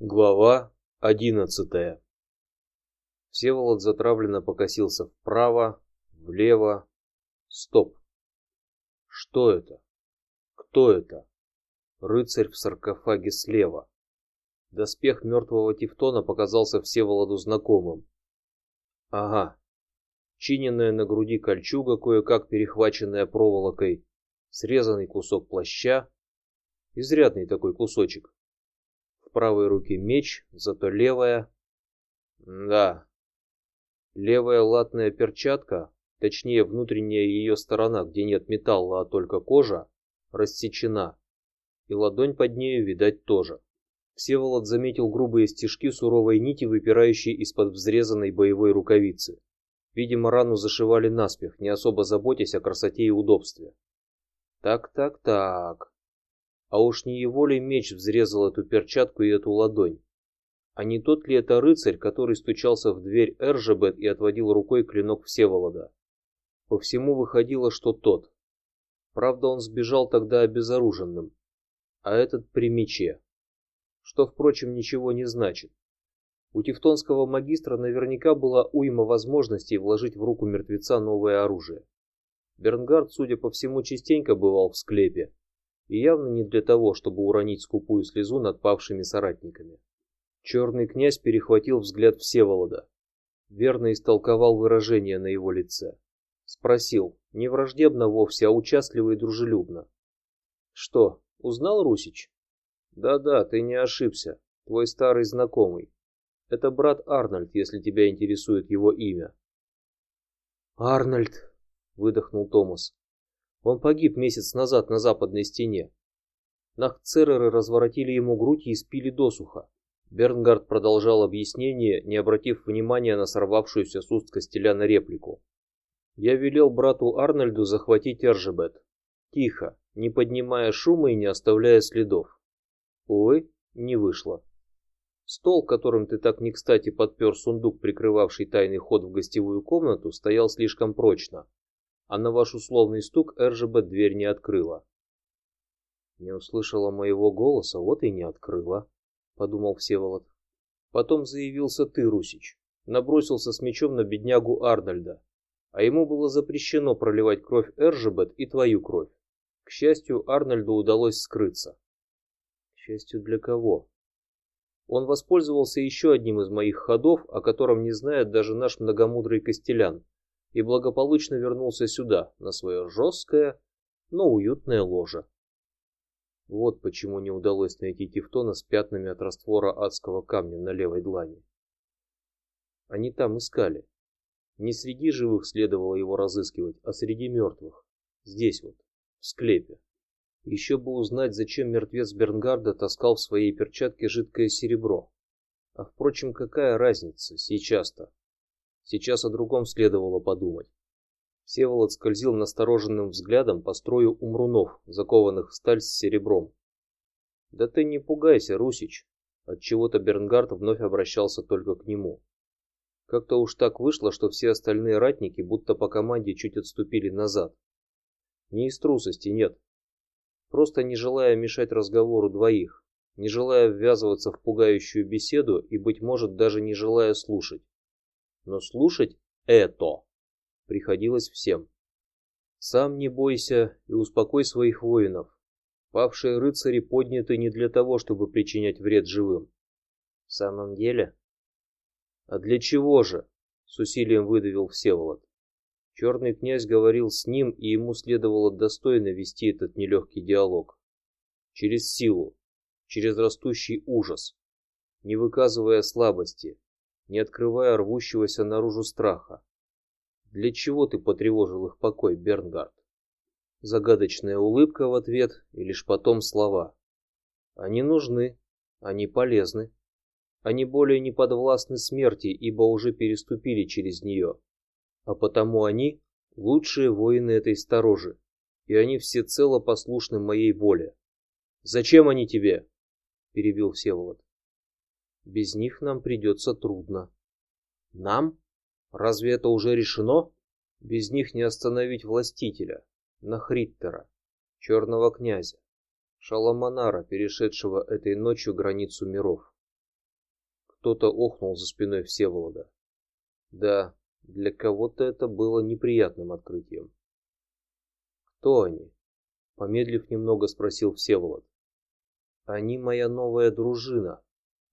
Глава одиннадцатая. Всеволод затравленно покосился вправо, влево. Стоп. Что это? Кто это? Рыцарь в саркофаге слева. Доспех мертвого Тевтона показался Всеволоду знакомым. Ага. Чиненная на груди кольчуга, кое-как перехваченная проволокой, срезанный кусок плаща, изрядный такой кусочек. В правой руке меч, зато левая. Да. Левая латная перчатка, точнее внутренняя ее сторона, где нет металла, а только кожа, рассечена, и ладонь под нею, видать, тоже. Всеволод заметил грубые стежки суровой нити, выпирающие из-под взрезанной боевой рукавицы. Видимо, рану зашивали наспех, не особо заботясь о красоте и удобстве. Так, так, так. А уж не его ли меч взрезал эту перчатку и эту ладонь? А не тот ли это рыцарь, который стучался в дверь Эржебет и отводил рукой клинок Всеволода? По всему выходило, что тот. Правда, он сбежал тогда обезоруженным, а этот при мече, что, впрочем, ничего не значит. У тевтонского магистра наверняка была уйма возможностей вложить в руку мертвеца новое оружие. Бернгард, судя по всему, частенько бывал в склепе, и явно не для того, чтобы уронить скупую слезу над павшими соратниками. Черный князь перехватил взгляд Всеволода, верно истолковал выражение на его лице, спросил, не враждебно вовсе, а участливо и дружелюбно: "Что, узнал Русич?" "Да-да, ты не ошибся, твой старый знакомый. Это брат Арнольд, если тебя интересует его имя". Арнольд, выдохнул Томас. Он погиб месяц назад на западной стене. Нахцереры разворотили ему грудь и испили досуха. Бернгард продолжал объяснение, не обратив внимания на сорвавшуюся с уст Костеляна реплику. Я велел брату Арнольду захватить Эржебет. Тихо, не поднимая шума и не оставляя следов. Увы, не вышло. Стол, которым ты так не кстати подпер сундук, прикрывавший тайный ход в гостевую комнату, стоял слишком прочно а на ваш условный стук Эржеба дверь не открыла. Не услышала моего голоса, вот и не открыла, подумал Всеволод. Потом заявился ты, Русич, набросился с мечом на беднягу Арнольда, а ему было запрещено проливать кровь Эржебет и твою кровь. К счастью, Арнольду удалось скрыться. К счастью для кого? Он воспользовался еще одним из моих ходов, о котором не знает даже наш многомудрый Костелян, и благополучно вернулся сюда на свое жесткое, но уютное ложе. Вот почему не удалось найти Тевтона с пятнами от раствора адского камня на левой длани. Они там искали. Не среди живых следовало его разыскивать, а среди мертвых. Здесь вот, в склепе. Еще бы узнать, зачем мертвец Бернгарда таскал в своей перчатке жидкое серебро. А впрочем, какая разница сейчас-то? Сейчас о другом следовало подумать. Всеволод скользил настороженным взглядом по строю умрунов, закованных в сталь с серебром. Да ты не пугайся, Русич. От чего-то Бернгард вновь обращался только к нему. Как-то уж так вышло, что все остальные ратники, будто по команде, чуть отступили назад. Не из трусости, нет. Просто не желая мешать разговору двоих, не желая ввязываться в пугающую беседу и, быть может, даже не желая слушать но слушать это приходилось всем. Сам не бойся и успокой своих воинов. Павшие рыцари подняты не для того, чтобы причинять вред живым. В самом деле? А для чего же? С усилием выдавил Всеволод. Черный князь говорил с ним, и ему следовало достойно вести этот нелегкий диалог. Через силу, через растущий ужас, не выказывая слабости, не открывая рвущегося наружу страха. Для чего ты потревожил их покой, Бернгард? Загадочная улыбка в ответ и лишь потом слова. Они нужны, они полезны, они более не подвластны смерти, ибо уже переступили через нее, а потому они лучшие воины этой сторожи, и они все цело послушны моей воле. Зачем они тебе? перебил Всеволод. Без них нам придется трудно. Нам? Разве это уже решено? Без них не остановить властителя, Нахриттера, черного князя, Шаламанара, перешедшего этой ночью границу миров. Кто-то охнул за спиной Всеволода. Да, для кого-то это было неприятным открытием. Кто они? Помедлив немного, спросил Всеволод. Они моя новая дружина,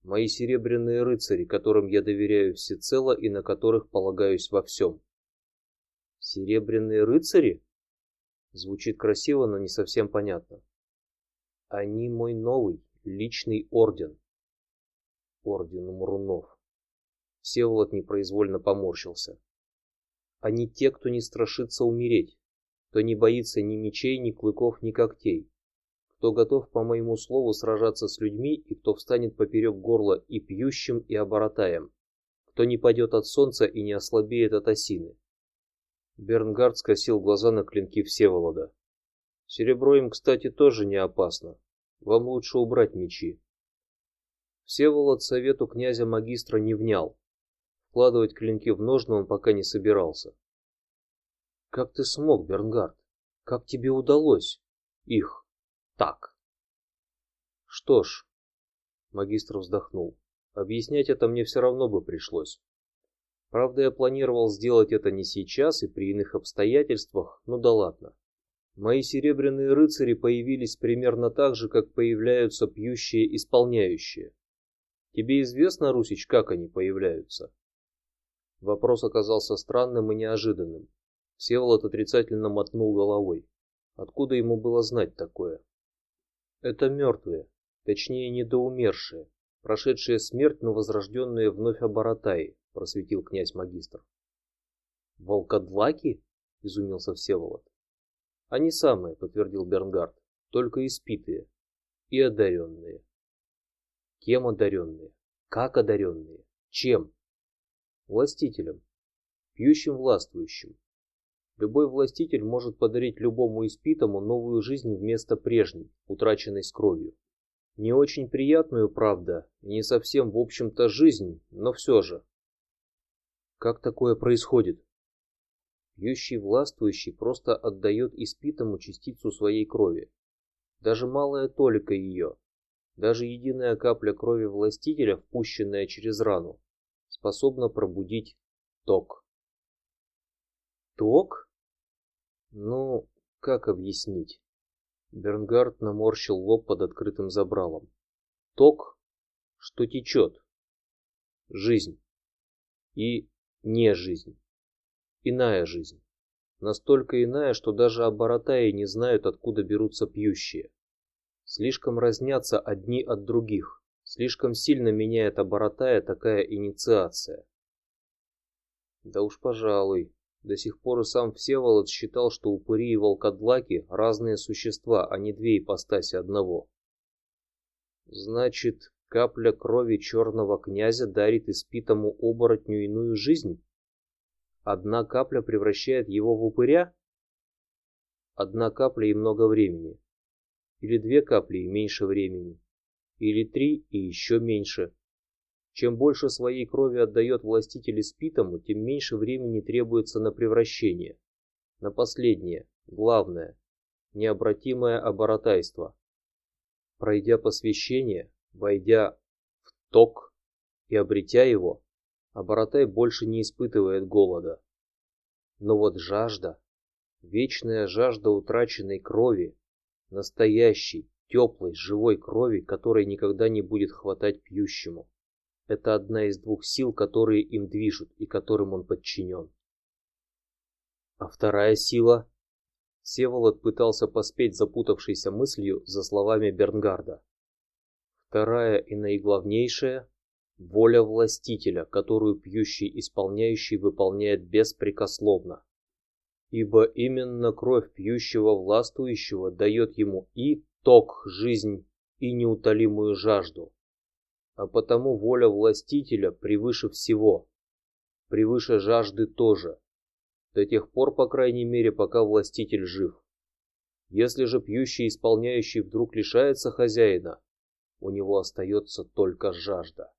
мои серебряные рыцари, которым я доверяю всецело и на которых полагаюсь во всем. Серебряные рыцари? Звучит красиво, но не совсем понятно. Они мой новый личный орден. Орден Мурунов. Всеволод непроизвольно поморщился. Они те, кто не страшится умереть, кто не боится ни мечей, ни клыков, ни когтей, кто готов по моему слову сражаться с людьми и кто встанет поперек горла и пьющим, и оборотаем, кто не падет от солнца и не ослабеет от осины. Бернгард скосил глаза на клинки Всеволода. Серебро им, кстати, тоже не опасно. Вам лучше убрать мечи. Всеволод совету князя магистра не внял. Вкладывать клинки в ножны он пока не собирался. Как ты смог, Бернгард? Как тебе удалось их так? Что ж, магистр вздохнул. Объяснять это мне все равно бы пришлось. Правда, я планировал сделать это не сейчас и при иных обстоятельствах, ну да ладно. Мои серебряные рыцари появились примерно так же, как появляются пьющие исполняющие. Тебе известно, Русич, как они появляются? Вопрос оказался странным и неожиданным. Всеволод отрицательно мотнул головой. Откуда ему было знать такое? Это мертвые, точнее недоумершие, прошедшие смерть, но возрожденные вновь оборотаи, просветил князь магистр. Волкодлаки? изумился Всеволод. Они самые, подтвердил Бернгард, только испитые и одаренные. Кем одаренные? Как одаренные? Чем? Властителем, пьющим властвующим. Любой властитель может подарить любому испитому новую жизнь вместо прежней, утраченной с кровью. Не очень приятную, правда, не совсем, в общем-то, жизнь, но все же. Как такое происходит? Пьющий властвующий просто отдает испитому частицу своей крови, даже малая толика ее, даже единая капля крови властителя, впущенная через рану, способна пробудить ток. Ток? Ну, как объяснить? Бернгард наморщил лоб под открытым забралом. Ток, что течет. Жизнь и не жизнь, иная жизнь, настолько иная, что даже оборотаи не знают, откуда берутся пьющие. Слишком разнятся одни от других, слишком сильно меняет оборотая такая инициация. Да уж, пожалуй. До сих пор и сам Всеволод считал, что упыри и волкодлаки разные существа, а не две ипостаси одного. Значит, Капля крови черного князя дарит испитому оборотню иную жизнь. Одна капля превращает его в упыря. Одна капля и много времени, или две капли и меньше времени, или три и еще меньше. Чем больше своей крови отдает властитель испитому, тем меньше времени требуется на превращение, на последнее, главное, необратимое оборотайство. Пройдя посвящение, Войдя в ток и обретя его, Абаратай больше не испытывает голода. Но вот жажда, вечная жажда утраченной крови, настоящей, теплой, живой крови, которой никогда не будет хватать пьющему, это одна из двух сил, которые им движут и которым он подчинен. А вторая сила? Севолод пытался поспеть запутавшейся мыслью за словами Бернгарда. Вторая и наиглавнейшая – воля властителя, которую пьющий исполняющий выполняет беспрекословно. Ибо именно кровь пьющего властвующего дает ему и ток жизнь, и неутолимую жажду. А потому воля властителя превыше всего, превыше жажды тоже, до тех пор, по крайней мере, пока властитель жив. Если же пьющий исполняющий вдруг лишается хозяина, у него остается только жажда.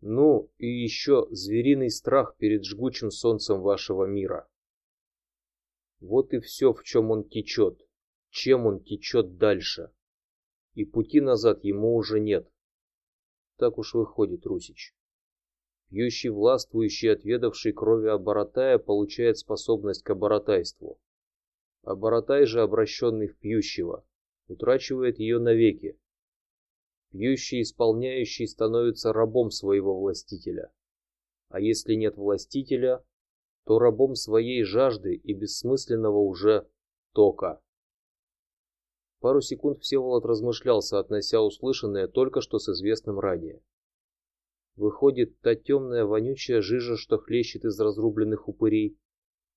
Ну и еще звериный страх перед жгучим солнцем вашего мира. Вот и все, в чем он течет, чем он течет дальше, и пути назад ему уже нет. Так уж выходит, Русич. Пьющий властвующий, отведавший крови оборотая, получает способность к оборотайству. Оборотай же, обращенный в пьющего, утрачивает ее навеки. Пьющий исполняющий становится рабом своего властителя, а если нет властителя, то рабом своей жажды и бессмысленного уже тока. Пару секунд Всеволод размышлял, соотнося услышанное только что с известным ранее. Выходит, та темная вонючая жижа, что хлещет из разрубленных упырей,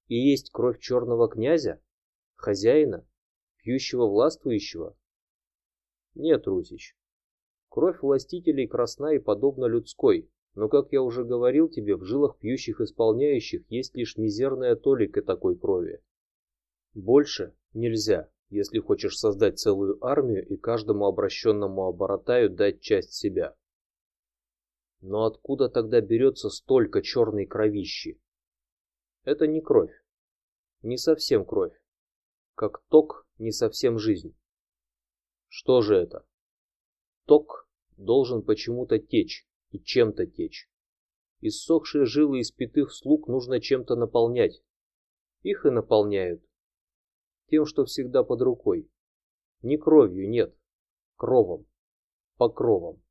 и есть кровь черного князя, хозяина, пьющего властвующего? Нет, Русич. Кровь властителей красна и подобна людской, но, как я уже говорил тебе, в жилах пьющих исполняющих есть лишь мизерная толика такой крови. Больше нельзя, если хочешь создать целую армию и каждому обращенному оборотаю дать часть себя. Но откуда тогда берется столько черной кровищи? Это не кровь, не совсем кровь, как ток не совсем жизнь. Что же это? Ток должен почему-то течь и чем-то течь. Иссохшие жилы испитых слуг нужно чем-то наполнять. Их и наполняют. Тем, что всегда под рукой. Не кровью, нет, кровом, покровом.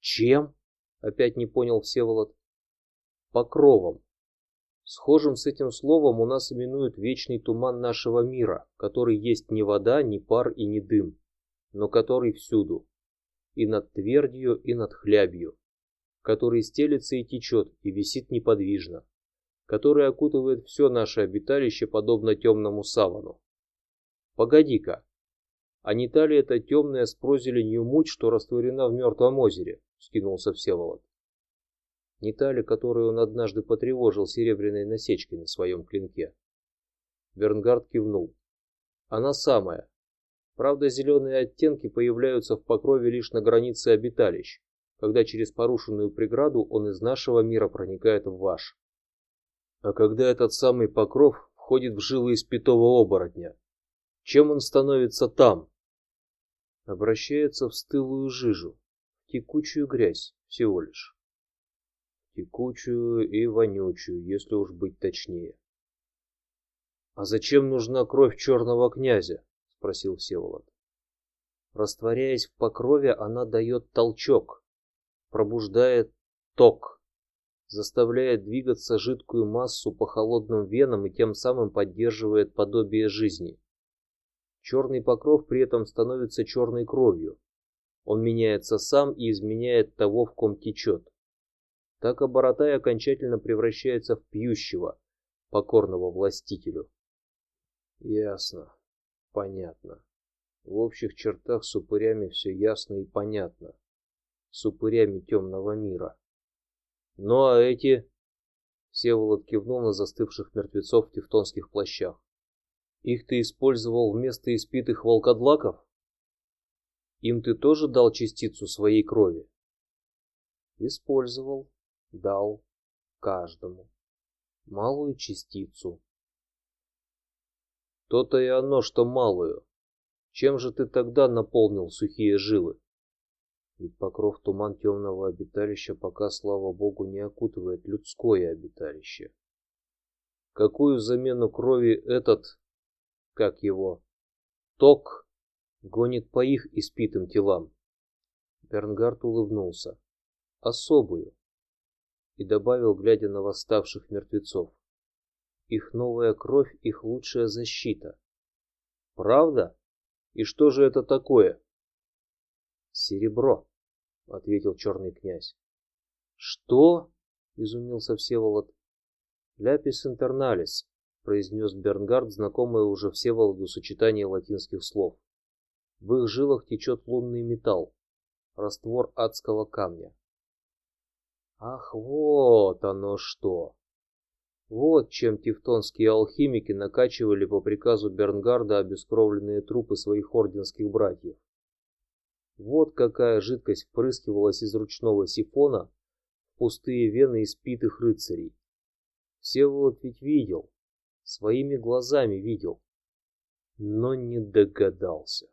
Чем? Опять не понял Всеволод. Покровом. Схожим с этим словом у нас именуют вечный туман нашего мира, который есть не вода, не пар и не дым, но который всюду, и над твердью, и над хлябью, который стелется и течет, и висит неподвижно, который окутывает все наше обиталище подобно темному савану. Погоди-ка, а не та ли это темная с прозеленью муть, что растворена в мертвом озере? Скинулся Всеволод. Не та ли, которую он однажды потревожил серебряной насечкой на своем клинке? Бернгард кивнул. Она самая. Правда, зеленые оттенки появляются в покрове лишь на границе обиталищ, когда через порушенную преграду он из нашего мира проникает в ваш. А когда этот самый покров входит в жилы испитого оборотня, чем он становится там? Обращается в стылую жижу, текучую грязь всего лишь. Текучую и вонючую, если уж быть точнее. А зачем нужна кровь черного князя? спросил Всеволод. Растворяясь в покрове, она дает толчок, пробуждает ток, заставляет двигаться жидкую массу по холодным венам и тем самым поддерживает подобие жизни. Черный покров при этом становится черной кровью. Он меняется сам и изменяет того, в ком течет. Так оборотай окончательно превращается в пьющего, покорного властителю. Ясно, понятно. В общих чертах с упырями все ясно и понятно. С упырями темного мира. Ну а эти? Всеволод кивнул на застывших мертвецов в тевтонских плащах. Их ты использовал вместо испитых волкодлаков? Им ты тоже дал частицу своей крови? Использовал, дал каждому малую частицу. То-то и оно, что малую. Чем же ты тогда наполнил сухие жилы? Ведь покров туман темного обиталища пока, слава богу, не окутывает людское обиталище. Какую замену крови этот, как его, ток гонит по их испитым телам? Бернгард улыбнулся. Особую. И добавил, глядя на восставших мертвецов. Их новая кровь, их лучшая защита. Правда? И что же это такое? Серебро, ответил черный князь. Что? изумился Всеволод. Ляпис интерналис, произнес Бернгард, знакомое уже Всеволоду сочетание латинских слов. В их жилах течет лунный металл, раствор адского камня. Ах, вот оно что! Вот чем тевтонские алхимики накачивали по приказу Бернгарда обескровленные трупы своих орденских братьев. Вот какая жидкость впрыскивалась из ручного сифона в пустые вены испитых рыцарей. Всеволод ведь видел, своими глазами видел, но не догадался.